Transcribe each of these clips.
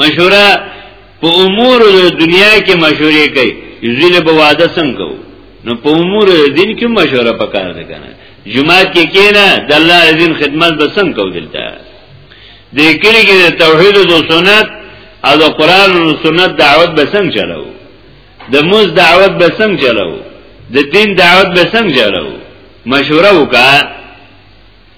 مشوره په امور د دنیا کې مشورې کوي ځله به واده سم کو نو په امور د دین کې مشوره پکاره ده کنه جمعه کې کېنه د الله دین خدمت به سم کو دلته د کلی کې د توحید او سنت او د قران او سنت دعوت به سم چلو د موز دعوت به سم چلو د دین دعوت به سم چلو مشوره وکړه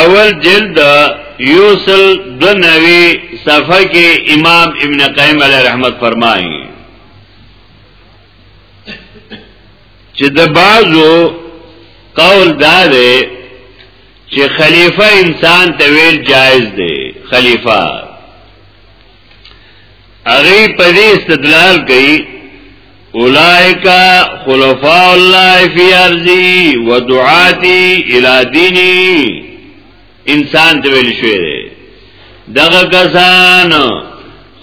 اول جلد یوسل دو نوی صفحه کې امام ابن قیم علیه رحمت فرمایي چې د بازو قول دا دی چې خلیفہ انسان ته ویل جایز دی خلیفہ هغه په دې استدلال کوي اولائک خلفاء الله فی ارضی و دعاتی الی دینی انسان ته ویل شوی دی دغه کسان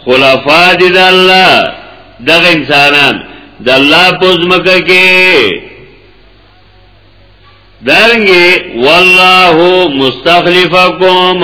خلفاء دي د الله دغه انسانان د الله پوزمکه کې درنګي والله مستخلفکم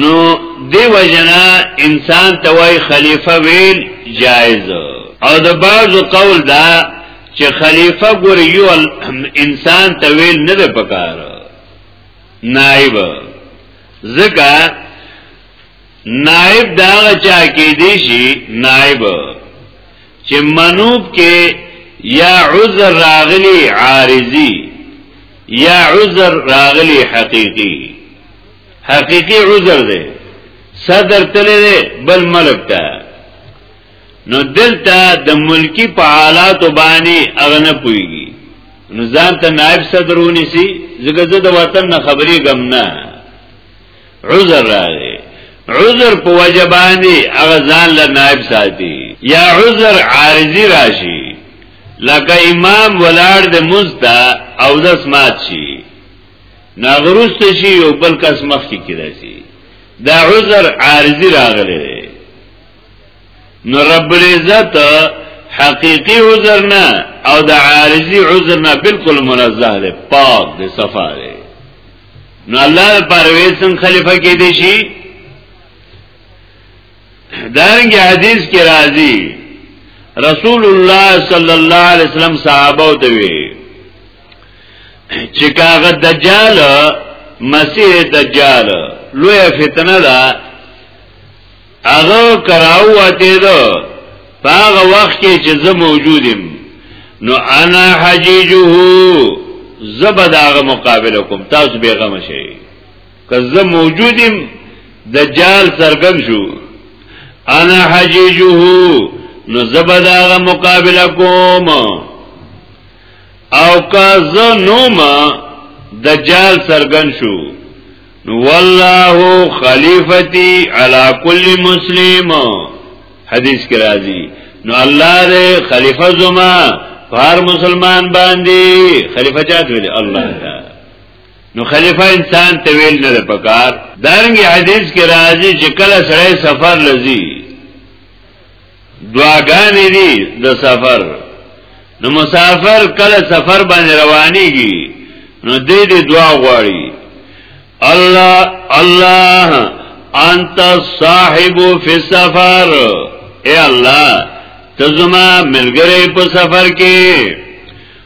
نو دی وجنا انسان توای خلیفہ ویل جایز او د بعضو قول دا چې خلیفہ ګور یو انسان ته ویل نه ده پکار نائب زکا نائب دا چا کې دی شي نائب چې منوب کې یا عذر راغلی عارضی یا عذر راغلی حقیقی حقیقی عذر دی صدر تلی دی بل ملک تا نو دلتا د ملکی په حالاتو باندې اغنه پویږي نو ځان ته نائب صدر ونیسي ځکه زه د وطن نه خبرې غم نه عذر راغی عذر په وجبانی هغه ځان له نائب ساتي یا عذر عارضی راشي لکه امام ولار د مزدا او د سمات شي ناغروست شي یو بل کس مخ کې کړی شي دا عذر عارضی راغلی دی نو رب العزت حقیقی عذر نه او د عارضی عذر نه بالکل منزه دی پاک دی صفا دی نو الله پرویز څنګه خلیفہ کې دی شي دارنګه حدیث کې راځي رسول الله صلی الله علیه وسلم صحابه ته وی چې کاغه دجال مسیح دجال لوی فتنه ده هغه کراو اته ده هغه وخت کې چې زه موجودم نو انا حجیجه زبداغه مقابله کوم تاسو بیغمه شئ که زه موجودم دجال سرګن شو انا حجیجه نو زبداغه مقابله کوم او که زه نوم دجال سرګن شو والله خلیفتی علی کل مسلم حدیث کی راضی نو الله دې خلیفہ زما هر مسلمان باندې خلیفہ چا ویل الله تعالی نو خلیفہ انسان ته ویل نه پکار دارنګ حدیث کې راځي چې کله سړی سفر لذي دعاګانې دي د سفر نو مسافر کله سفر باندې روانيږي نو دې دې دعا غواړي الله الله انت صاحب فی السفر اے الله ته زما ملګری په سفر کې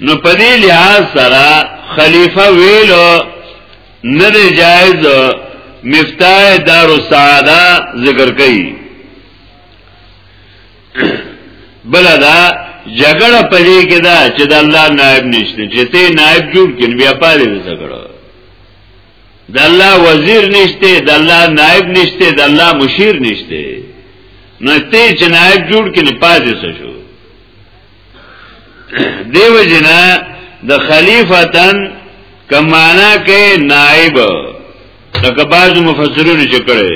نو په دې لحاظ سره خلیفہ ویلو نه دی جایز مفتاح دار السعاده ذکر کړي بل دا جګړه پدې کې دا چې د الله نائب نشته چې ته نائب جوړ کین بیا پاره دې جګړه د الله وزیر نشته د الله نائب نشته د الله مشیر نشته نو ته چې نائب جوړ کین پاتې شو دیو جنا د خلیفتن کمانا کې نائب لکه بعض مفسرونو چې کړي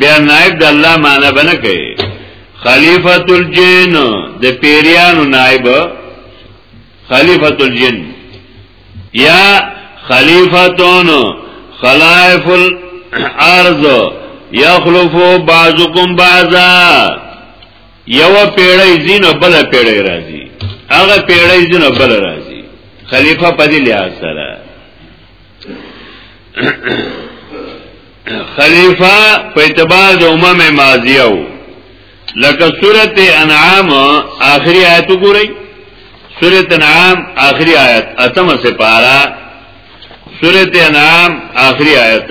بیا نائب د الله معنا بنه کوي خلیفۃ الجن د پیریانو نائب خلیفۃ الجن یا خلیفتون خلائف الارض یخلفو بعضکم بعضا یو پیړی زینو بل پیړی راځي هغه پیړی زینو بل راځي خلیفہ په دې لحاظ سره خلیفہ په اعتبار د امم ماضیه وو لکه سورته انعام آخري آیت وګورئ سورته انعام آخري آیت اتمه سپارا سورته انعام آخري آیت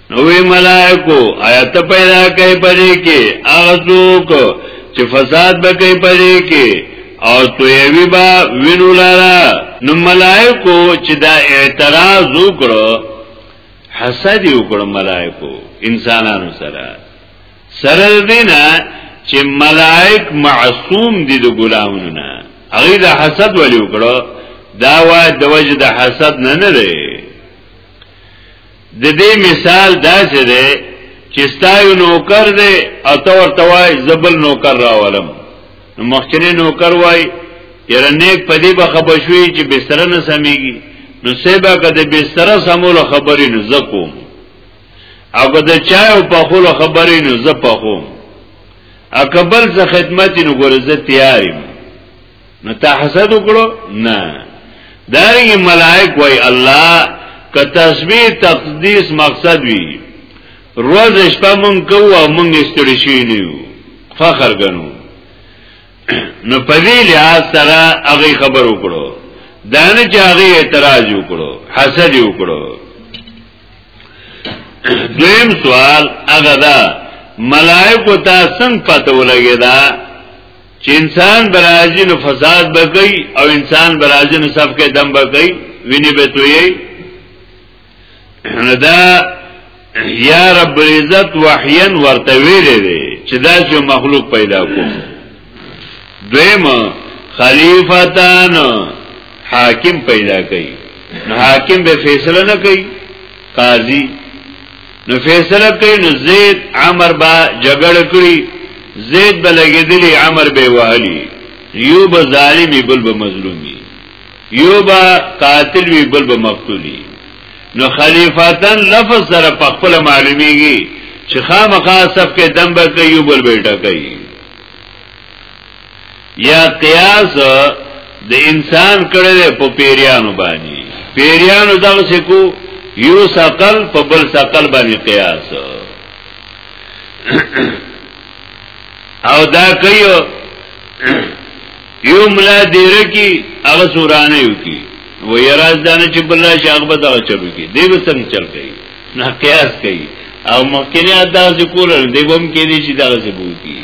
نوې ملائکو آیات پیدا کوي پرې کې هغه څوک چې فساد به کوي پرې کې او تویوی با وینو لارا نو ملائکو چې دا اعتراض وکړو حسد وکړو ملائکو انسانانو سره سره دینا چې ملائک معصوم دي د ګناهونو نه هغه د حسد ولې وکړو دا وای د وجه د حسد نه نه لري د دې مثال دا چې ده چې ستایو نوکر دی او ته ورته وای زبل نوکر راولم نو مخکنی نوکر وای یره نیک په دې به خبر شوي چې بستر نه سميږي نو سبا کده بستر سمول خبرې نه زکوم او کده چای او په خول خبرې نه زپخوم اکبل ز خدمت نو ګورزه تیاریم نو تا حسد وکړو نه دارنګ ملائک وای الله که تسبیح تقدیس مقصد وی روز شپه مونږ کوو او مونږ ستړي شي نیو فخر غنو نو په دې لحاظ سره هغه خبر وکړو دانه چې هغه اعتراض وکړو حسد وکړو دویم سوال هغه دا ملائکه تاسو څنګه پته ولګی دا چې انسان برازي نو فساد بګي او انسان برازي نو صف کې دم بګي ویني به توي نو دا یا رب العزت وحیا ورته ویلې دي چې دا چې مخلوق پیدا کو دویم خلیفتان حاکم پیدا کړي نو حاکم به فیصله نه کوي قاضي نو فیصله کوي نو زید عمر با جګړه کړی زید بلګیدلی عمر به وهلی یو به ظالمی بل به مظلومی یو به قاتل وی بل به مقتولی نو خلیفتن لفظ سره په خپل معلومیږي چې خامخا صف کې دم به کوي یو بل به ټکوي یا قیاس د انسان کړل په پیریانو باندې پیریانو دغه سکو یو سقل په بل سقل باندې قیاس او دا کوي یو ملا دیره کی هغه سورانه یو کی و یراز دانه چې بل شي هغه به دا چلو کی دی به څنګه چل کوي نه قیاس کوي او مخکنی ادا ذکر دی هم کې دي چې دا څه بو کی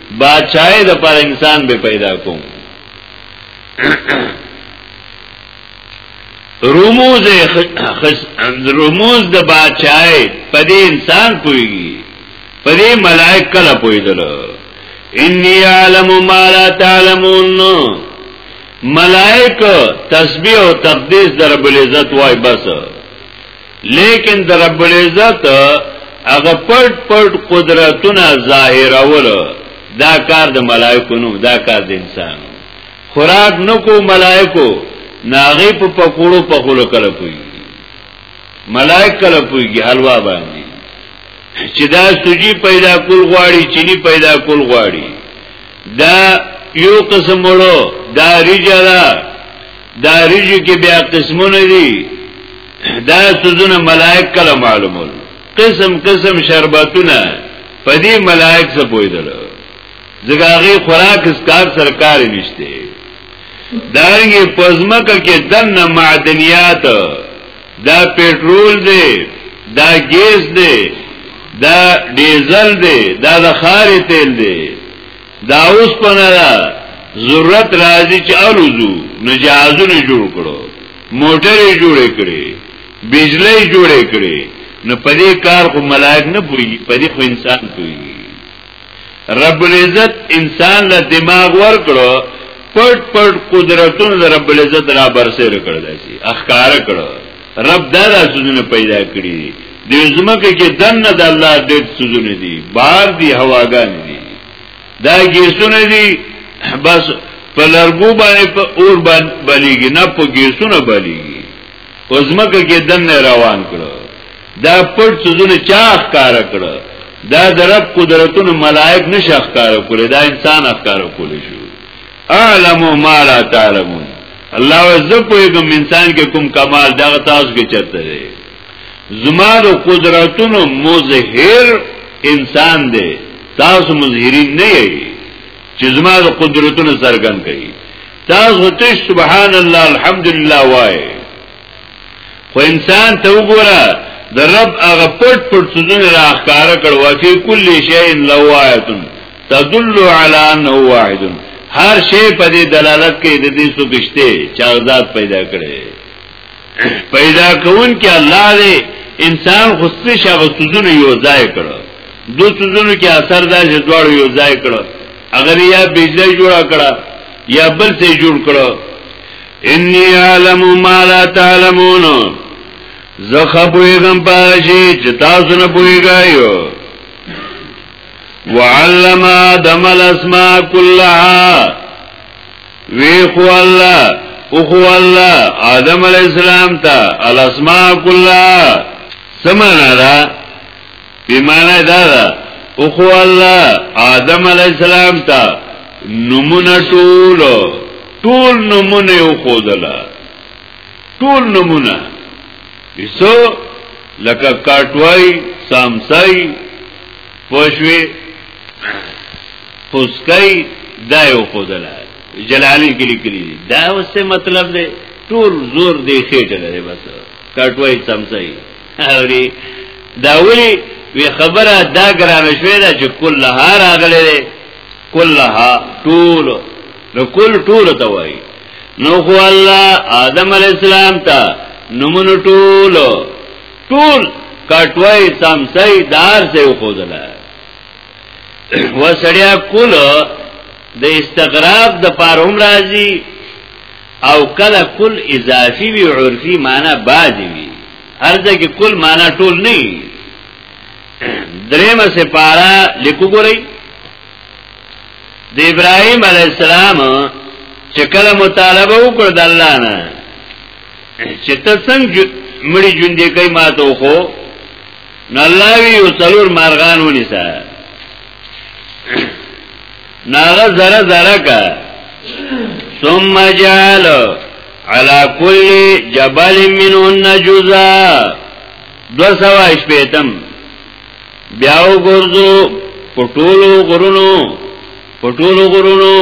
باچای د پر انسان به پیدا کوم رموز رموز د باچای په دې انسان پويږي په دې ملائک کله پويدل انی عالم ما لا تعلمون ملائک تسبیح او تقدیس در بل عزت وای بس لیکن در رب العزت هغه پټ پټ قدرتونه ظاهرول دا کار د ملائکو نو دا کار د انسان خوراک نکو ملائکو ناغي په پکوړو په خلو کله پوي ملائک کله پويږي حلوا باندې چې دا سوجي پیدا کول غواړي چيني پیدا کول غواړي دا یو قسم وړو دا ریجه دا دا ریجه کې بیا قسمونه دي دا سوزونه ملائک کله معلومول قسم قسم شربتونه په دې ملائک څه پویدل ځکه هغه خوراک اسکار سرکار نشته دارنګه پزمکه کې دنه معدنیات دا پېټرول دی دا ګیس دی دا ډیزل دی دا د خارې تیل دی دا اوس پنه ضرورت راځي چې الوزو نجازونه جوړ کړو موټرې جوړې کړې بجلی جوړې کړې نو په دې کار خو ملائک نه پوي په دې خو انسان پوي رب العزت انسان له دماغ ور کړو پټ پټ قدرتونو د رب العزت را برسېره کړل شي اخکار کړو رب دا سوزونه پیدا کړی د زمکه کې دنه د الله د سوزونه دي بار دي هواګان دي دا ګیسونه دي بس په لرګو باندې په اور باندې بلیږي نه په ګیسونه بلیږي اوزمکه کې دنه روان کړو دا پټ سوزونه چاخ کار کړو دا درب قدرتونو ملائک نشخ کار کړو دا انسان اخکار کول شو اعلم ما لا تعلمون الله عز وجل انسان کې کوم کمال دا تاسو کې چرته دی زما د قدرتونو مظهر انسان دی تاسو مظهرین نه یی چې زما د قدرتونو څرګن کړي تاسو ته سبحان الله الحمدلله وای خو انسان ته وګوره د رب هغه پټ پټ سوزونه راخاره کړ وفي کل شیء له آیت تدل علی انه واحد هر شی په دې دلالت کوي د دې څو کشته چې ذات پیدا کړي پیدا کون کې الله دې انسان خو څه شغه سوزونه یو ځای کړو دو سوزونو کې اثر دا چې دواړو یو ځای کړو اگر یا بجلی جوړ کړه یا بل څه جوړ کړو انی عالم ما لا تعلمون زخه پویګم پاشي چې تاسو نه پویګایو وعلم آدم الاسماء كلها وی خو الله او خو الله آدم علی السلام ته الاسماء كلها سمانا دا بیمانه دا دا او خو الله آدم علی السلام ته نمونه ټول ټول نمونه او خودلا ټول نمونه ایسو لکه کاټوای سامسای پوښوي پوسکای دا یو خودلا جلالی کې لیکلي دا اوسه مطلب دی ټول زور دی خېټه لري بس کټوي سمسي اوري دا ولي وی خبره دا ګران شوې ده چې کلها راغلې ده کلها ټول نو کل ټول ته وای نو خو الله آدم علی السلام ته نمونه ټول ټول کټوي سمسي دار سه وخدل و سړیا کول د استغراق د پاروم راځي او کله کل اضافي وی عرفي معنا باز وی ارزه کې کل معنا ټول نه درېمه سپارا لیکو ګورئ د ابراهيم عليه السلام چې کله مطالبه وکړ د الله نه چې ته څنګه مړي ژوندې کوي ما ته خو نه الله وی یو څلور مارغان ونیسه ناغه زره زره کا ثم جعل على كل جبل منهن جزءا دو سوا شپیتم بیاو گرزو پټولو غرونو په ټولو غرونو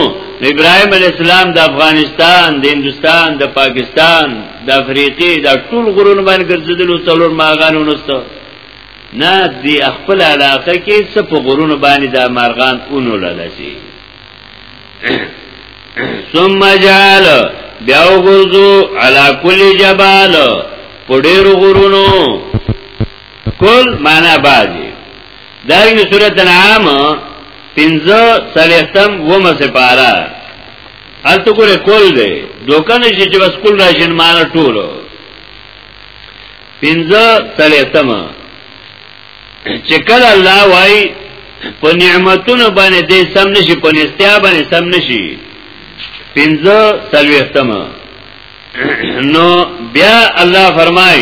ابراهيم عليه السلام د افغانستان د هندستان د پاکستان د افریقې د ټول غرونو باندې ګرځیدلو څلور ماغانو نوسته نه دی خپل علاقه کې څه په غرونو باندې د مارغان اونو لداسي ثم جعل بیا وګرځو علا کل جبال په ډېر غرونو کل معنا باندې دارنګ سورۃ انعام 15 سلیختم و مسپارا الته ګوره کول دی دوکانه چې چې بس کول راشن مان ټول 15 سلیختم چې کله الله وای په نعمتونو باندې دې سم نشي په نستیا باندې سم نشي 15 سلیختم نو بیا الله فرمای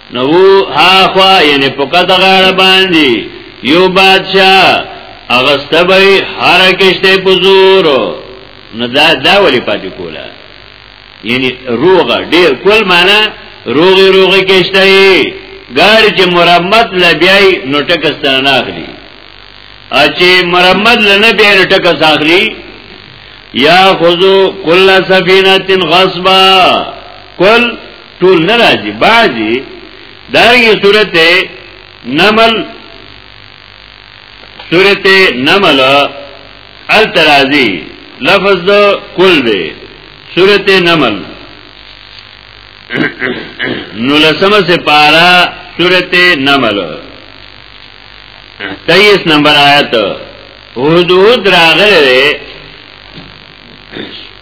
نو ها خوا یعنی په کته غاړ باندې یو بادشاہ اغستبې هر کشته په زور نو دا دا ولی پاتې کولا یعنی روغ ډیر کول معنا روغ روغ کشته ګاړي چې مرمت لبیای نو ټکستان اخلي اچې مرمت لنه بیا نو ټکس اخلي یا خذو کل سفینه غصبا کل ټول نه راځي بعضي دارنګه سورته نمل سورته نمل الترازی لفظ د کل دی سورته نمل نو لسمه سپارا سورته نمل 23 نمبر آیت هود هود راغله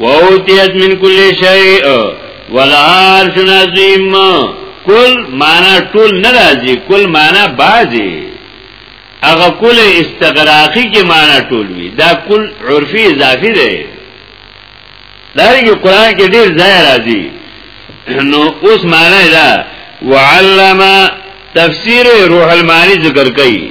ووتیت من کل شیء ولهار شن عظیم کل معنا ټول نه راځي کل معنا بعضی هغه کل استغراقی کې معنا ټول وي دا کل عرفي اضافي دی دا یو قران کې ډیر ځای راځي نو اوس معنا دا وعلم تفسیر روح المانی ذکر کړي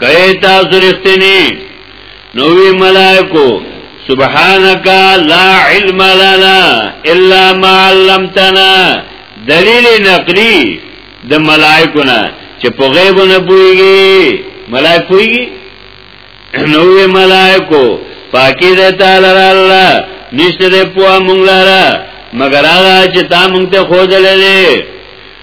کئے تاسو رستنی نوی ملائکو سبحانك لا علم لنا الا ما علمتنا دلیل نقلی د ملائکو نه چې په غیب نه پويږي ملائک پويږي نو ملائکو پاکی ده تعالی الله نشته ده پوها مونگ لارا مگر آغا چه تا مونگ تا خود لده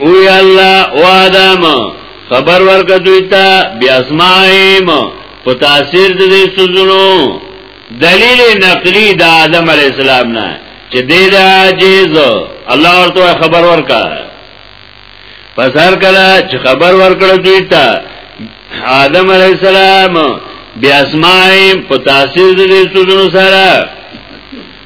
او یا الله او آدم خبر ورکړه دوی ته بیا اسمایم په تاثیر د دې سوزونو دلیل نقلی د آدم علی السلام نه چې دې د عاجز الله ورته خبر ورکا پس هر کله چې خبر ورکړه دوی ته آدم علی السلام بیا اسمایم په تاثیر د دې سوزونو سره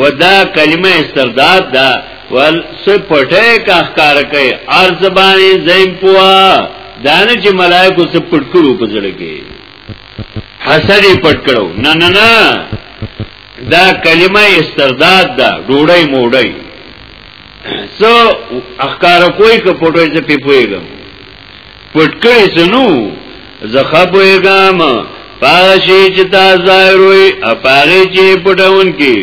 ودا کلمه استرداد دا ول څه پټه کا ښکار کوي ارز باندې زین پوا دانه چې ملائکه څه پټ کړو په ځړ کې حسد پټ کړو نه نه نه دا کلمه استرداد دا ډوړی موړی سو اخکار کوئی که پټوی زه پی پویګم پټ کړی سنو زخه پویګام پاغه شی چې تا ظاهر وي او پاغه چې پټون کې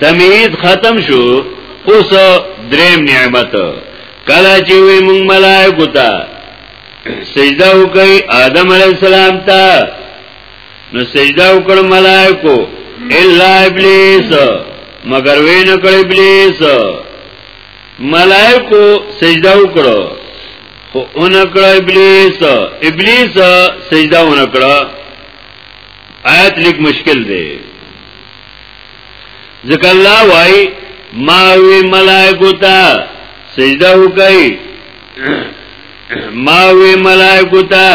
تمید ختم شو اوس دریم نعمت کله چې وی مونږ ملائکه ته سجده وکي آدم علی السلام ته نو سجده وکړ ملائکه الا ابلیس مگر وین کړ ابلیس ملائکو سجده وکړو خو اونکړه ابلیس ابلیس سجده اونکړه آیت لیک مشکل دی ذکر الله وای ما وی ملائکو ته سجده وکړي ما وی ملائکو ته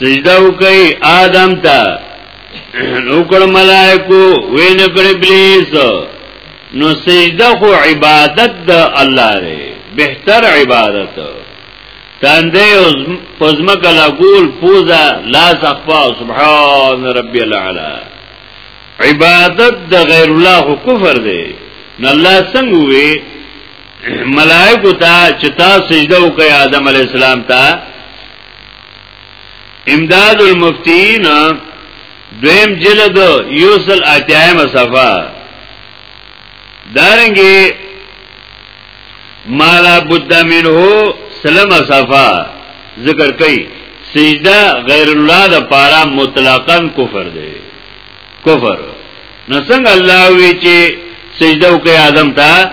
سجده وکړي آدم ته نو کړ ملائکو وینکړ ابلیس نو سجده خو عبادت د الله دی بهتر عبادت تاندې اوس پزما کلا ګول پوزا لا صفا سبحان ربي الاعلى عبادت د غیر الله خو کفر دی نو الله څنګه وی ملائکه ته چې تاسو سجده وکړئ آدم علی السلام ته امداد المفتین دویم جلد یوسل اتیایم صفا دارنگی مالا بد منه سلم صفا ذکر کئی سجده غیر الله د پارا مطلقاً کفر دی کفر نسنگ اللہ وی چه سجده وکړي آدم ته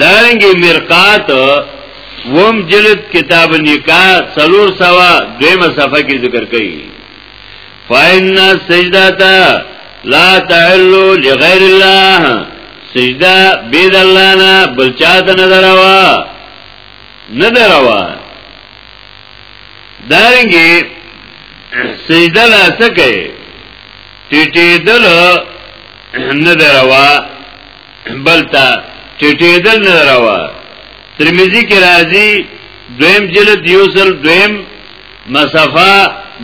دارنګي مرقات وم جلد کتاب نکاح سلور سوا دویمه صفحه کې ذکر کړي فإن السجدة لا تعل لغير الله سجده بيد الله نه بل چاته نه دروا نه دروا دارنګي سجده لا سکه ټټېدل نه دروا بلتا ټټېدل نه راوا ترمذی کې راځي دویم جلد یوسل دویم مصفا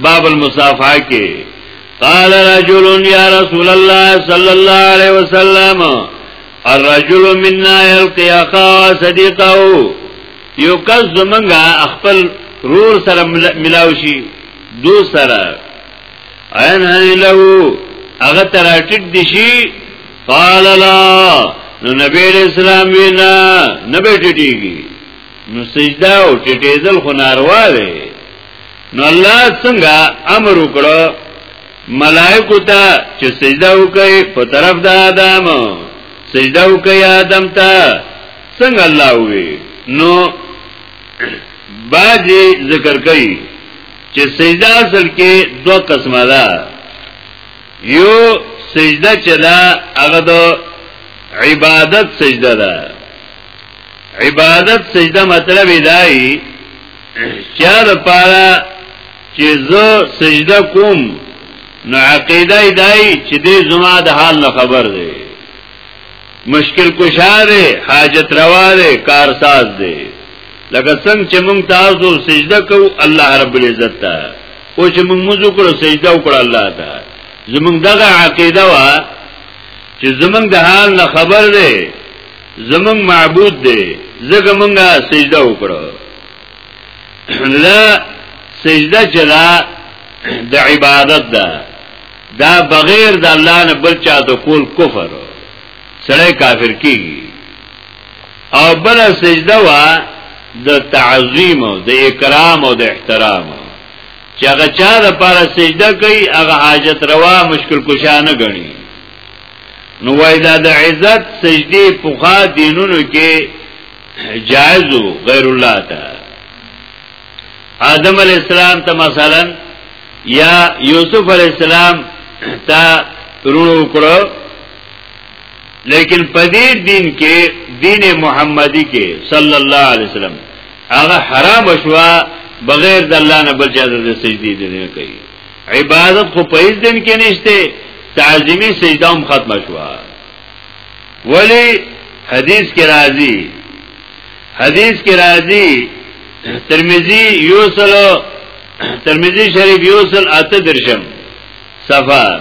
باب المصافحه کې قال رجل یا رسول الله صلی الله علیه وسلم الرجل منا يلقي اخا صديقه یو کس زمنګا خپل رور سره ملاوشي دو سره عین هنی له هغه تراټټ دي شي قال لا نو نبی علیہ السلام وینا نه بیٹیږي نو سجده او ټټېدل خو ناروا دی نو الله څنګه امر وکړو ملائکو ته چې سجده وکړي په طرف د آدم سجده وکړي آدم ته څنګه الله وی نو باجی ذکر کوي چې سجده اصل کې دوه قسمه ده یو سجده چې دا هغه د عبادت سجده ده عبادت سجده مطلب دی چې د پاره چې زه سجده کوم نو عقیده دی چې دې زما د حال نه خبر دی مشکل کشار حاجت روا دی کارساز دی لکه څنګه چې موږ تاسو سجده کوو الله رب العزت ته او چې موږ موږ وکړو سجده وکړه الله ته زمونږ دغه عقیده وا چې زمونږ د حال نه خبر دی زمونږ معبود دی ځکه مونږه سجده وکړو لا سجده چلا د عبادت ده دا بغیر د الله نه بل چا ته کول کفر سره کافر کیږي او بل سجده وا د تعظیم او د اکرام او د احترام چې هغه چا د پاره سجده کوي هغه حاجت روا مشکل کشا نه غني نو وای دا د عزت سجدي پوخا دینونو کې جائز غیر الله ته آدم علی السلام ته مثلا یا یوسف علی السلام ته رونو کړو لیکن په دې دین کې دین محمدي کې صلی الله علیه وسلم هغه حرام شوا بغیر د الله نه بل چا د سجدي دي نه کوي عبادت خو په هیڅ دین کې نشته تعظیمی سجده هم ختم شوا ولی حدیث کې راځي حدیث کې راځي ترمذی یوصل ترمذی شریف یوصل اته درشم صفه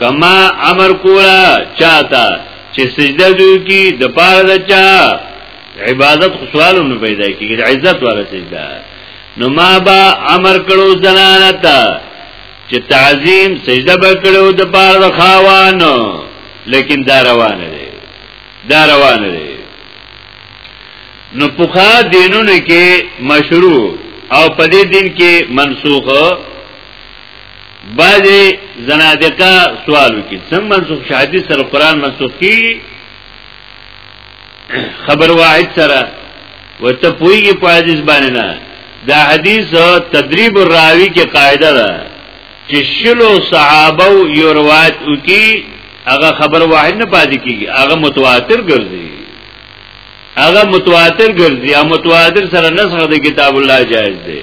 کما امر کولا چاته چې سجده دوی کی د پاره د چا عبادت خو سوالو نه پیدا کیږي د عزت والا سجده نو ما با امر کړو زنانه ته چې تعظیم سجده وکړو د پاره د خاوانو لیکن دا روانه ده دا روانه ده نو پوخا دینونو کې مشروع او په دې دین کې منسوخ بعضی زنادقه سوالو کی سم منسوخ شهدی سر قرآن منسوخ کی خبر واحد سره و ته پویږي په حدیث باندې نه دا حدیث تدریب الراوی کې قاعده ده چې شلو صحابه یو روایت وکي هغه خبر واحد نه پاتې کیږي هغه متواتر ګرځي هغه متواتر ګرځي او متواتر سره نسخه د کتاب الله جائز دی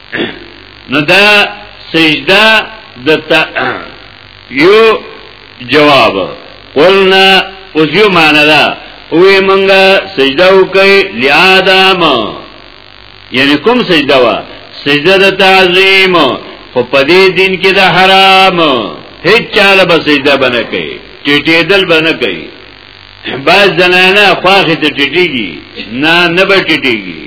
نو دا سجده د یو جواب قلنا اوس یو معنا ده وې مونږه سجده وکړي لآدم یعنی کوم سجده وا سجده د تعظیم خو په دې دین کې د حرام هیڅ چاله به سجده بنه کوي ټیټې دل بنه کوي بعض زنانه خواخې ته ټیټېږي نه نه به ټیټېږي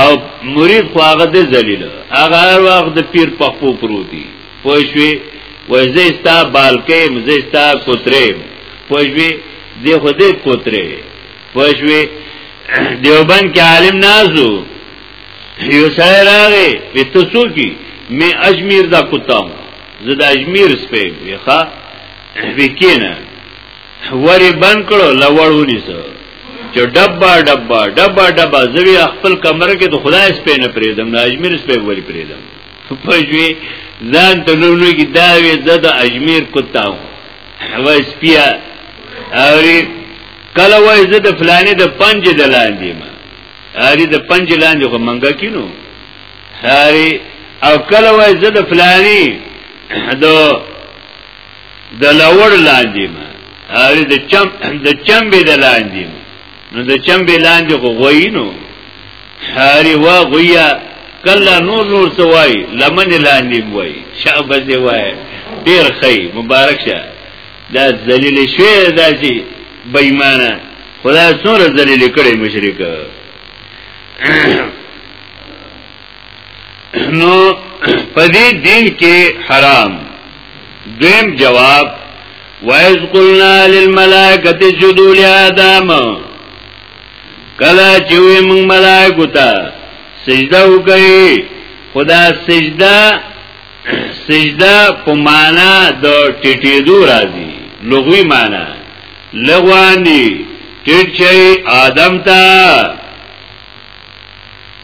او مرید خو هغه د ذلیل هغه هر وخت د پیر په خپو پروتي پوه شوې وای زه ستا بالکې مزه ستا کوتره پوه شوې دی خو دې کوتره پوه شوې دیوبند کې عالم نازو یو سره راغی په تاسو کې مې اجمیر دا کوتام زه د اجمیر سپې ښا وکینه وری بند کړو لوړ ونیسو چې ډبا ډبا ډبا ډبا زوی خپل کمره کې د خدای سپې نه پریدم د اجمیر سپې وری پریدم پښوی ځان ته نو نو کې دا وی د اجمیر کوتاو وای سپیا اوري کله وای زه د فلانه د پنج د لاندې ما اوري د پنج لاندې خو منګه کینو هاري او کله وای زه د فلاني د د لوړ لاندې ما هغه د چم د چمبه د لاندې نو د چمبه لاندې خو غوي نو هاري وا غویا کله نور نور څه وای لمن لاندې وای شابه دی وای ډیر خی مبارک شه دا ذلیل شوی دا چې بېمانه خدای څوره ذلیل کړي مشرک نو پدې دین کې حرام دویم جواب وایز قلنا للملائکه سجدوا لآدم کلا چې موږ ملائکه ته سجده وکړي خدا سجده سجده په معنا د ټټېدو راځي لغوي معنا لغوانی ټټ شي آدم ته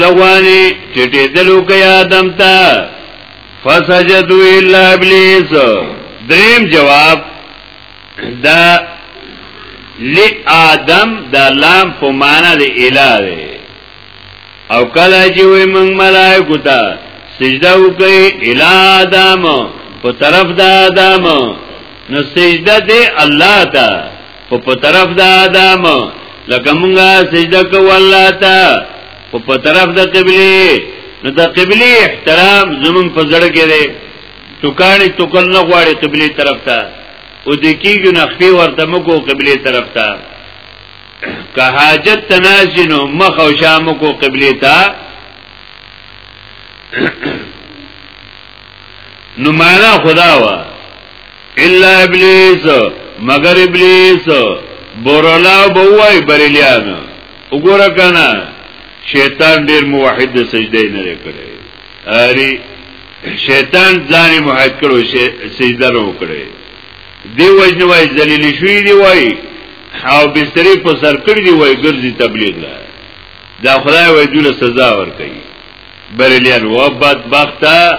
لوانی چټې دلو کې آدم تا فسجدوا الا ابلیس دریم جواب دا لی آدم دا لام په معنا د اله دی او کله چې وي موږ ملائکه ته سجده وکړي اله آدم په طرف د آدم نو سجده دی الله ته په په طرف د آدم لکه مونږه سجده کو الله ته په په طرف د قبله نو د قبله احترام زمون په زړه کې دی ټکانې ټکل نه غواړي قبله طرف ته او د کیږي نخفي ورته مکو قبله طرف ته که حاجت تناسینو مخ او شامو کو قبله ته نو معنا خدا وا الا ابلیس مگر ابلیس بورلا بوای بریلیان وګوره کنه شیطان ډیر موحد سجده نه کړی اری شیطان ځان موحد کړو سجده نه وکړي دی وجنه وای ذلیل شوی دی وای او بستری په سر کړی دی وای ګرځي تبلیغ لا دا خدای وای دوله سزا ور کوي بریلیان و بدبخته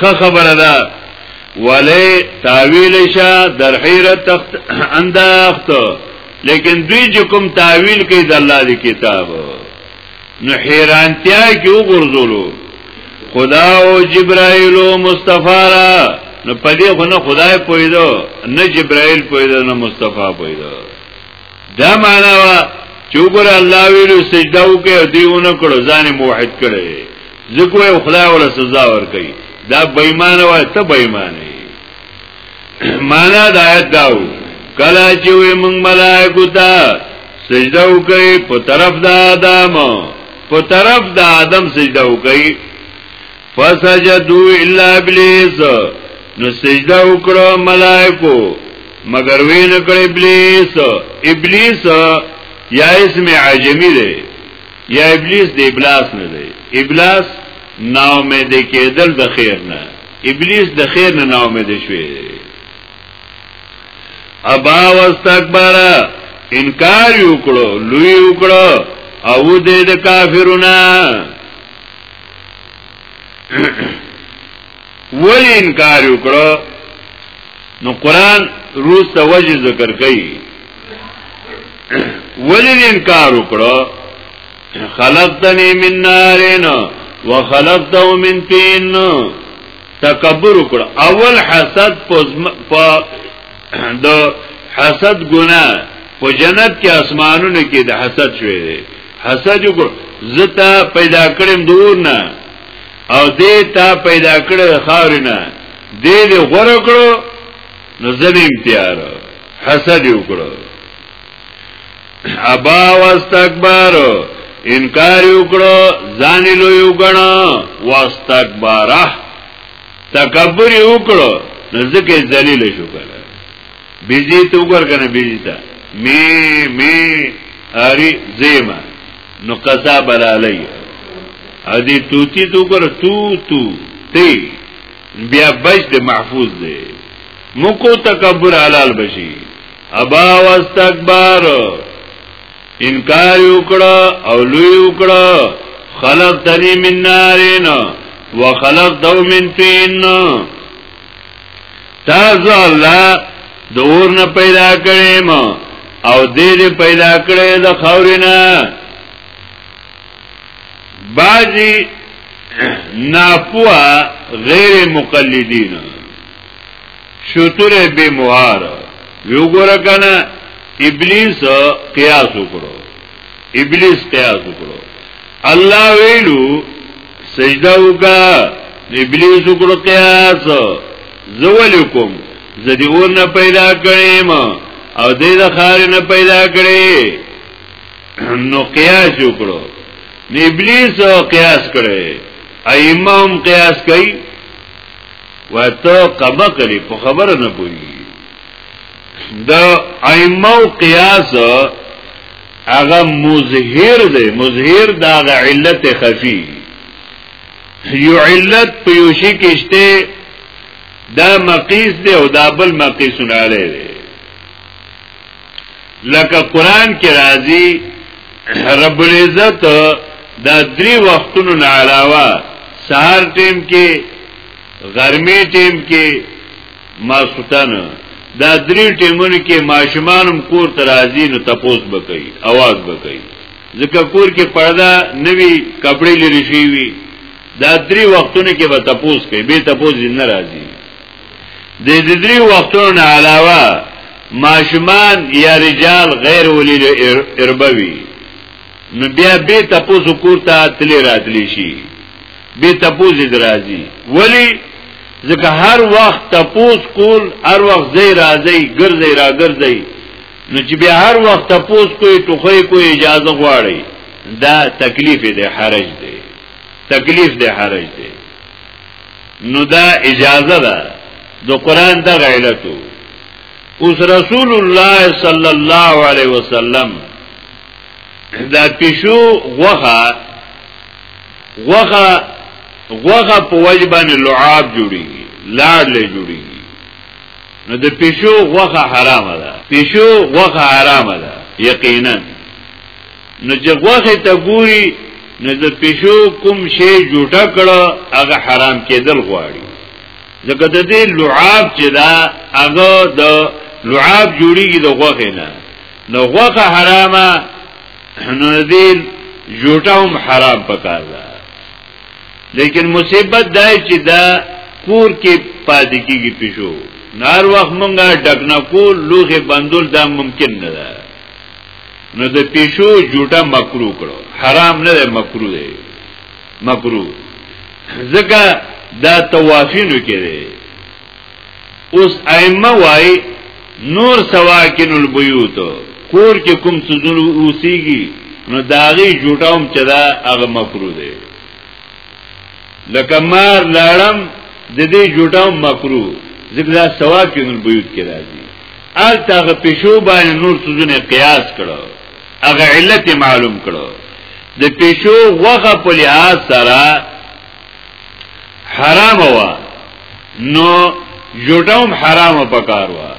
خه خبره ده ولی تاویل شا در حیرت تخت انداخت لیکن دوی چې کوم تاویل کوي د الله دی کتاب نو حیرانتیا کې وګرځولو خدا او جبرائیل او مصطفی را نو پدې خو نه خدای پویدو نه جبرائیل پویدو نه مصطفی پویدو دا معنا وا چې وګوره الله ویلو سجده وکړي او دیونه کړو ځان موحد کړي ځکه یو خدای ولا سزا ور کوي دا بېمانه وای ته بېمانه معنا د آیت داو کله چې وي موږ ملائکه ته سجده وکړي په طرف د آدم په طرف د آدم سجده وکړي فسجدوا الا ابلیس نو سجده وکړه ملائکو مگر وین کړ ابلیس ابلیس یا اسم عجمی دی یا ابلیس د ابلاس نه دی ابلاس ناامید کېدل د خیر نه ابلیس د خیر نه ناامید شوی ابا واستكبر انکار وکړو لوی وکړو او دې د کافرونو ولی انکار وکړو نو قران روز ته وجه ذکر کوي ولی انکار وکړو خلقتنی من نارین وخلقته من تین تکبر وکړ اول حسد په د حسد ګناه په جنت کې اسمانونو کې د حسد شوی دی حسد کو زتا پیدا کړم دور نه او دې تا پیدا کړې خاور نه دې دې غره کړو نو زمي امتیار حسد وکړو ابا واستكبر انکار وکړو ځان له یو غنا واستكبره تکبر وکړو نو ځکه ذلیل شو کړه بیجی ته وګور کنه بیجی ته می می اری زیما نو قضا بلالی او دی توتی تو ګور تو تو تی بیا بچ دی محفوظ دی مکو تکبر حلال بشي ابا واستكبر انکار وکړه او لوی وکړه خلق تنی من نارین وخلق دو من تین تاسو الله د اور نه پیدا کړی ما او دې دې پیدا کړی د خاورې نه بعضی ناپوه غیر مقلدین شطور بی مهار ویو گورا کنا ابلیس قیاس وکړو ابلیس قیاس وکړو الله ویلو سجده وکا ابلیس وکړو قیاس زول کوم زدی اور نه پیدا کړم او دې د خار نه پیدا کړې نو قیاس وکړو نو ابلیس قیاس کړي ائمام قیاس کوي وته قبا کړي په خبره نه پوي د ائمه او قیاس هغه مظهر دی مظهر دا غ علت خفی یو علت په یو شي کې شته دا مقیس دی او دا بل مقیسونه علی دی لکه قران کې راځي رب العزت دا درې وختونو نه علاوه سهار ټیم کې غرمې ټیم کې ماسوتن دا درې ټیمونو کې ماشومانم کور ته راځي نو تپوس بکي आवाज بکي ځکه کور کې پرده نوي کپڑے لري شي وي دا درې وختونه کې به تپوس کوي به تپوس نه راځي د دې درې وختونو علاوه ماشومان یا رجال غیر ولیل اربوي نو بیا به تاسو کور ته تللی راتلی شي به تاسو درازي ولی ځکه هر وخت تاسو کول هر وخت زی راځي ګرځي را ګرځي نو چې بیا هر وخت تاسو کوی ټوخی کوی اجازه غواړي دا تکلیف دی حرج دی تکلیف دی حرج دی نو دا اجازه ده د قران د غیلتو اوس رسول الله صلی الله علیه وسلم دا پیشو غوخه غوخه غوخه په وجبان لعاب جوړیږي لاړ له جوړیږي نو د پیشو غوخه حرامه ده پیشو غوخه حرامه ده یقینا نو چې غوخه ته ګوري نو د پیشو کوم شی جوټه کړه هغه حرام کېدل غواړي ځکه د دې لعاب چې دا هغه د لعاب جوړیږي د غوخه نه نو غوخه حرامه نو دې جوټه هم حرام پکار ده لیکن مصیبت دا چې دا کور کې پاتې کیږي پښو نار وخت مونږه ډکنه کول لوخه بندول دا ممکن نه ده نو د پښو جوټه مکروه کړو حرام نه ده مکروه ده مکروه ځکه دا توافینو کې ده اوس ائمه وای نور سواکن البیوت کور کې کوم څه زونه اوسېږي نو داغي جوټاوم چې دا هغه مکروه دی لکه مار لاړم د دې جوټاوم مکروه ځکه دا سواکن البیوت کې راځي ال تاغه پښو باندې نور څه زونه قیاس کړو هغه علت معلوم کړو د پښو وغه په لحاظ سره حرام وا نو جوټاوم حرام پکار وا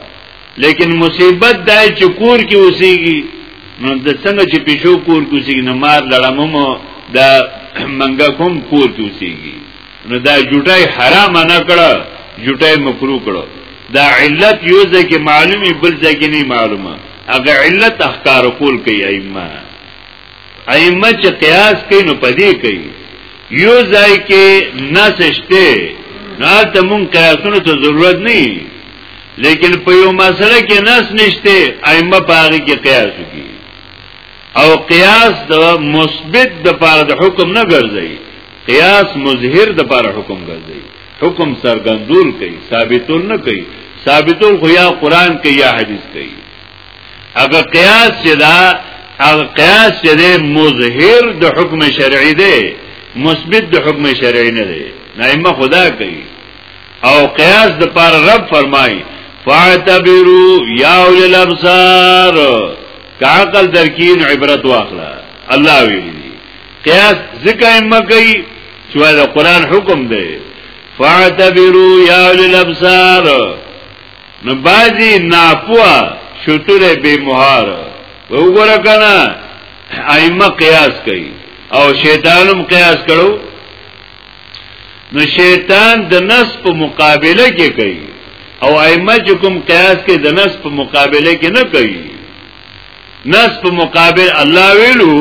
لیکن مصیبت دا چې کور کې اوسېږي نو د څنګه چې پښو کور کې اوسېږي نو مار لړمم دا منګه کوم کور کې اوسېږي نو دا جوټای حرام نه کړه جوټای مکروه کړه دا علت یو ځکه معلومي بل ځکه نه معلومه هغه علت احکار کول کوي ایمه ائمه چې قیاس کوي نو پدې کوي یو ځای کې نسشته نه ته مون قیاسونو ته ضرورت نه لیکن په یو مسله کې نس نشته ائمه پاره کې قیاس کوي او قیاس د مثبت د پاره د حکم نه ګرځي قیاس مظهر د پاره حکم ګرځي حکم سرګندول کوي ثابتول نه کوي ثابتول خو یا قران کوي یا حدیث کوي هغه قیاس چې دا هغه قیاس چې دی مظهر د حکم شرعي دی مثبت د حکم شرعي نه دی نایمه خدا کوي او قیاس د پر رب فرمایي فاعتبروا یا اول الابصار کاقل درکین عبرت واخلا الله ویلی قیاس ذکر امه کوي چې دا قران حکم دی فاعتبروا یا اول الابصار نو بازی ناپوه شطور بی محار وګوره کنه ائمه قیاس کوي او شیطانم قیاس کړو نو شیطان د نس په مقابله کې کوي او ائمه چې کوم قیاس کې د نس په مقابله کې نه کوي نس په مقابل الله ویلو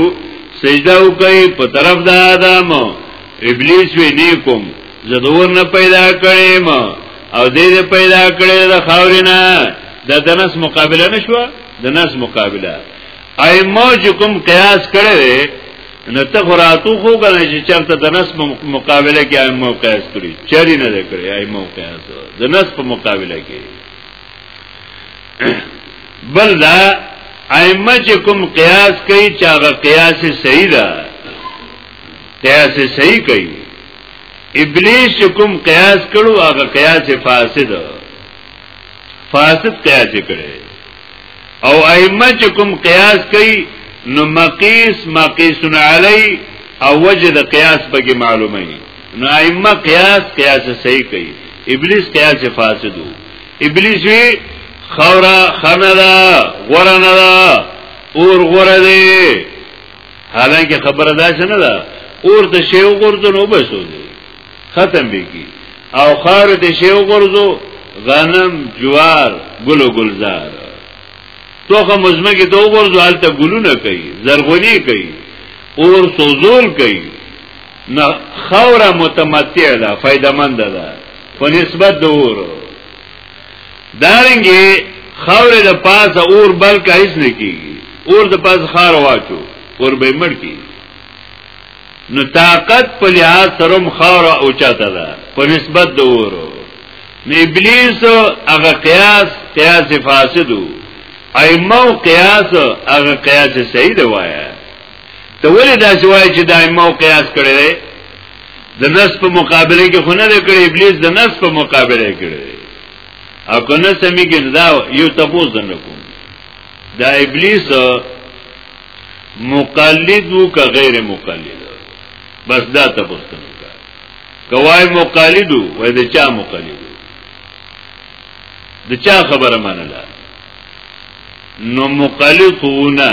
سجده وکي په طرف د آدم ابلیس وی نیکم زدور نه پیدا کړم او دې پیدا کړې د خاورینا د دنس مقابله نشوه د نس مقابله ائمه چې کوم قیاس کړي نو ته خراتو خو کنه چې چرته د نس مقابله کې ائمه قیاس کړي چری نه کړي ائمه قیاس د نس په مقابله کې بل دا ائمه چې کوم قیاس کوي چې هغه قیاس صحیح ده قیاس صحیح کوي ابلیس چې کوم قیاس کړو هغه قیاس فاسد فاسد قیاس کړي او ائمه چې کوم قیاس کوي نو مقیس مقیس علی او وجه د قیاس بګي معلومه نو ائمه قیاس قیاس صحیح کوي ابلیس قیاس فاسد ابلیس وی خورا خنه دا غره نه دا اور غره دی حالانکه خبره دا څنګه ده اور ته شی وګورځو نو بسو دی ختم به کی او خار ته شی وګورځو غنم جوار ګل او گلزار توخه مزمه کې ته وګورځو حالت ګلونه کوي زرغونی کوي اور سوزول کوي نه خوره متمتع ده فائدہ مند ده په نسبت د اور دارنګي خوره د پاسه اور بل کایس نه کیږي اور د پاسه خار واچو اور به مړ کی نو طاقت په لحاظ سرم خوره او چاته ده په نسبت د اور نو ابلیس هغه قیاس قیاس فاسدو ایمو قیاس هغه قیاس صحیح دی وایي ته ولې دا سوای چې دایمه او قیاس کړی دی د نس په مقابله کې خو نه کړی ابلیس د نس په مقابله کړی او که نه سمې کې دا یو تپوز نه کوم دا ابلیس مقلد وو که غیر مقلد بس دا تپوز کوم کوای مقلد وو د چا مقلد د چا خبره منله نو مقلد خو نه